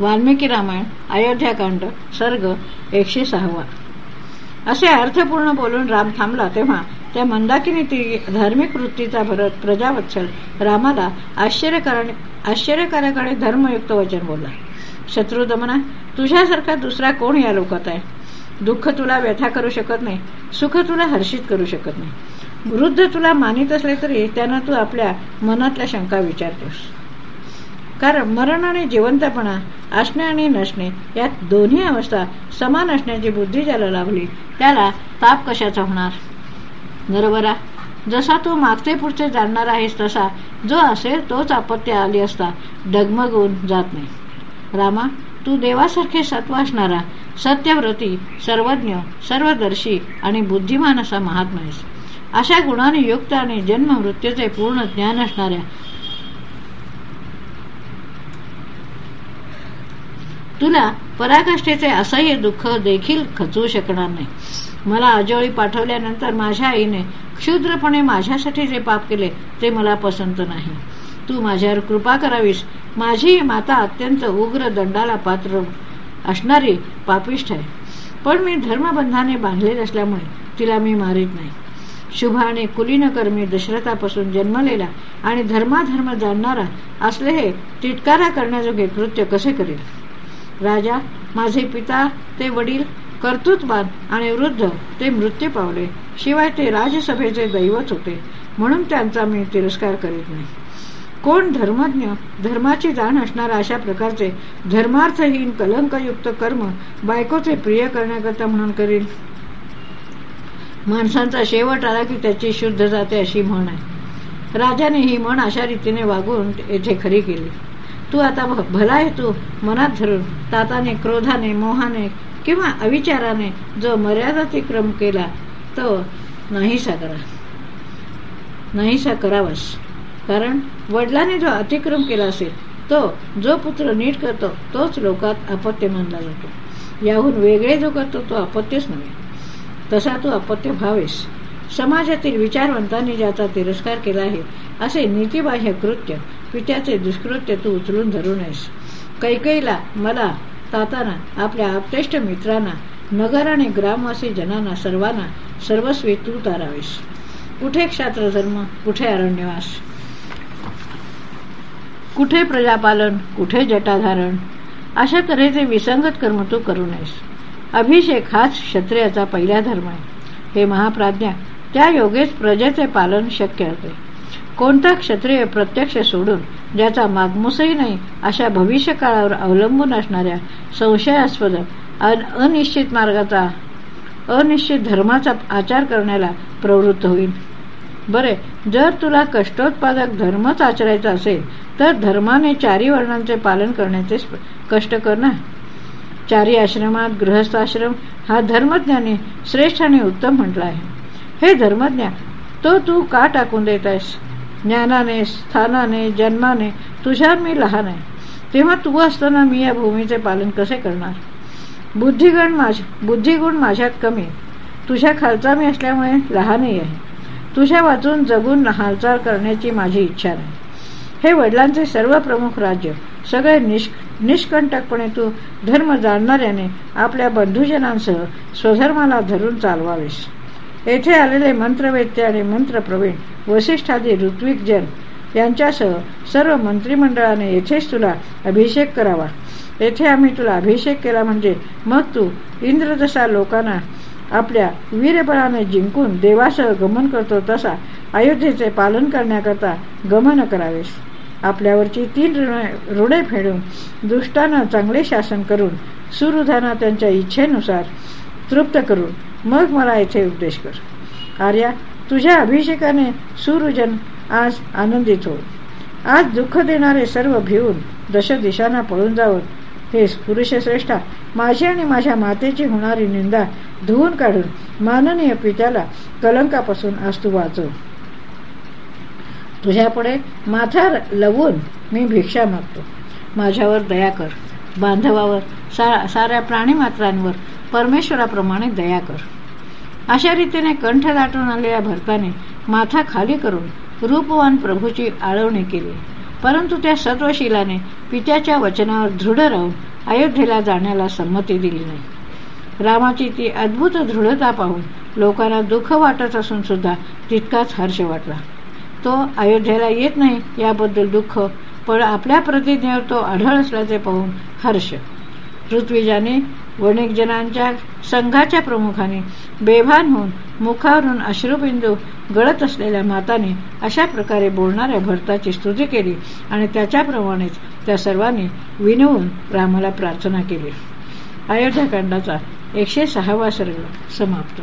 वाल्मिकी रामायण अयोध्याकांड सर्ग एकशे सहावा. असे अर्थपूर्ण बोलून राम थांबला तेव्हा त्या मंदाकिनी ती धार्मिक वृत्तीचा भरत प्रजावत्सल रामाला आश्चर्यकारणे आश्चर्यकारकाने धर्मयुक्त वचन बोलला. शत्रुदमना तुझ्यासारखा दुसरा कोण या लोकात आहे? दुःख तुला व्यथा करू शकत नाही सुख तुला हर्षित करू शकत नाही. वृद्ध तुला मानित असले तरी त्यांना तू आपल्या मनातल्या शंका विचारतोस. कारण मरण आणि जिवंतपणा असणे आणि नसणे यात दोन्ही अवस्था समान असण्याची बुद्धी ज्याला लाभली त्याला ताप कशाचा होणार? नरवरा जसा तू मागचे पुढचे जाणणार आहेस तसा जो असेल तोच आपत्ती आली असता डगमगून जात नाही. रामा तू देवासारखे सत्व असणारा सत्यव्रती सर्वज्ञ सर्वदर्शी आणि बुद्धिमान असा महात्मा आहेस. अशा गुणाने युक्त आणि जन्म मृत्यूचे पूर्ण ज्ञान असणाऱ्या तुला पराकाष्ठेचे असह्य दुःख देखील खचवू शकणार नाही. मला अजोळी पाठवल्यानंतर माझ्या आईने क्षुद्रपणे माझ्यासाठी जे पाप केले ते मला पसंत नाही. तू माझ्यावर कृपा करावीस. माझी माता अत्यंत उग्र दंडाला पात्र असणारी पापिष्ठ आहे. पण मी धर्मबंधाने बांधलेली असल्यामुळे तिला मी मारित नाही. शुभ आणि कुलीनकर्मी दशरथापासून जन्मलेला आणि धर्माधर्म जाणणारा असले हे तिटकारा करण्याजोगे कृत्य कसे करेल? राजा माझे पिता ते वडील कर्तृत्वान आणि वृद्ध ते मृत्यू पावले. शिवाय ते राजसभेचे दैवत होते. म्हणून त्यांचा मी तिरस्कार करीत नाही. कोण धर्मज्ञ धर्माची जाण असणारा अशा प्रकारचे धर्मार्थहीन कलंकयुक्त कर्म बायकोचे प्रिय करण्याकरता म्हणून करील माणसांचा शेवट आला की त्याची शुद्ध जाते अशी म्हण आहे. राजाने ही म्हण अशा रीतीने वागून येथे खरी केली. तू आता भला तू? मनात धरून ताताने क्रोधाने मोहाने किंवा अविचाराने जो मर्यादातिक्रम केला तो नाहीसा करा. नाहीसा करावास. कारण वडिलांनी जो अतिक्रम केला असेल तो जो पुत्र नीट करतो तोच लोकात अपत्य मानला जातो. याहून वेगळे जो करतो तो अपत्यच नव्हे. तसा तू अपत्य भावेस समाजातील विचारवंतांनी ज्याचा तिरस्कार केला आहे असे नीतिबाह्य कृत्य पित्याचे दुष्कृत्य तू उचलून धरू नयेस. कैकईला मला ताताना आपल्या आपतेष्ट मित्रांना नगर आणि ग्रामवासी जनांना सर्वांना सर्वस्वी तू तारावेस. कुठे क्षात्रधर्म? कुठे अरण्यवास? कुठे प्रजापालन? कुठे जटाधारण? अशा तऱ्हेचे विसंगत कर्म तू करू नयेस. अभिषेक हाच क्षत्रियाचा पहिला धर्म आहे. हे महाप्राज्ञा त्या योगेच प्रजेचे पालन शक्य होते. कोणता क्षत्रिय प्रत्यक्ष सोडून ज्याचा मागमूसही नाही अशा भविष्य काळावर अवलंबून असणाऱ्या संशयास्पद अनिश्चित मार्गाचा अनिश्चित धर्माचा आचार करण्याला प्रवृत्त होईल बरे जर तुला कष्टोत्पादक धर्मच आचरायचा असेल तर धर्माने चारी वर्णांचे पालन करण्याचे कष्ट कर ना. चारी आश्रमात गृहस्थाश्रम हा धर्मज्ञाने श्रेष्ठ आणि उत्तम म्हटला आहे. हे धर्मज्ञा तो तू का टाकून देत आहेस? ज्ञानाने स्थानाने जन्माने तुझ्या मी लहान आहे. तेव्हा तू असताना मी या भूमीचे पालन कसे करणार? बुद्धिगण माझ बुद्धिगुण माझ्यात कमी तुझ्या खालचा मी असल्यामुळे लहानही आहे. तुझ्या वाचून जगून हालचाल करण्याची माझी इच्छा नाही. हे वडिलांचे सर्व प्रमुख राज्य सगळे निष्क निष्कंटकपणे तू धर्म जाणणाऱ्याने आपल्या बंधुजनांसह स्वधर्माला धरून चालवावेस. येथे आलेले मंत्रवेत्ते आणि मंत्रप्रवीण वसिष्ठादी ऋत्विक जन यांच्यासह सर्व मंत्रिमंडळाने येथेच तुला अभिषेक करावा. येथे आम्ही तुला अभिषेक केला म्हणजे मग तू इंद्रदशा लोकांना आपल्या वीरबळाने जिंकून देवासह गमन करतो तसा अयोध्येचे पालन करण्याकरता गमन करावेस. आपल्यावरची तीन ऋणे फेडून दुष्टांना चांगले शासन करून सुरुधाना त्यांच्या इच्छेनुसार. तृप्त करून. मग मला येथे उपदेश कर. आर्या तुझ्या अभिषेकाने सुरुजन आज आनंदित हो आज दुःख देणारे सर्व भिवून दश दिशांना पळून जावं हे पुरुषश्रेष्ठा माझी आणि माझ्या मातेची होणारी निंदा धुवून काढून माननीय पित्याला कलंकापासून आज तू वाचव तुझ्यापुढे माथा लवून मी भिक्षा मागतो. माझ्यावर दया कर. बांधवावर सा साऱ्या प्राणीमात्रांवर परमेश्वराप्रमाणे दया कर. अशा रीतीने कंठ दाटून आलेल्या भरताने माथा खाली करून रूपवान प्रभूची आळवणी केली. परंतु त्या सत्वशिलाने पित्याच्या वचनावर दृढ राहून अयोध्येला जाण्याला संमती दिली नाही. रामाची ती अद्भुत दृढता पाहून लोकांना दुःख वाटत असून सुद्धा तितकाच हर्ष वाटला. तो अयोध्येला येत नाही याबद्दल दुःख पण आपल्या प्रतिज्ञेवर तो आढळ असल्याचे पाहून हर्ष. ऋत्विजाने वणिकजनांच्या संघाच्या प्रमुखाने बेभान होऊन मुखावरून अश्रुबिंदू गळत असलेल्या माताने अशा प्रकारे बोलणाऱ्या भरताची स्तुती केली आणि त्याच्याप्रमाणेच त्या सर्वांनी विनवून रामाला प्रार्थना केली. अयोध्याकांडाचा एकशे सहावा सर्ग समाप्त.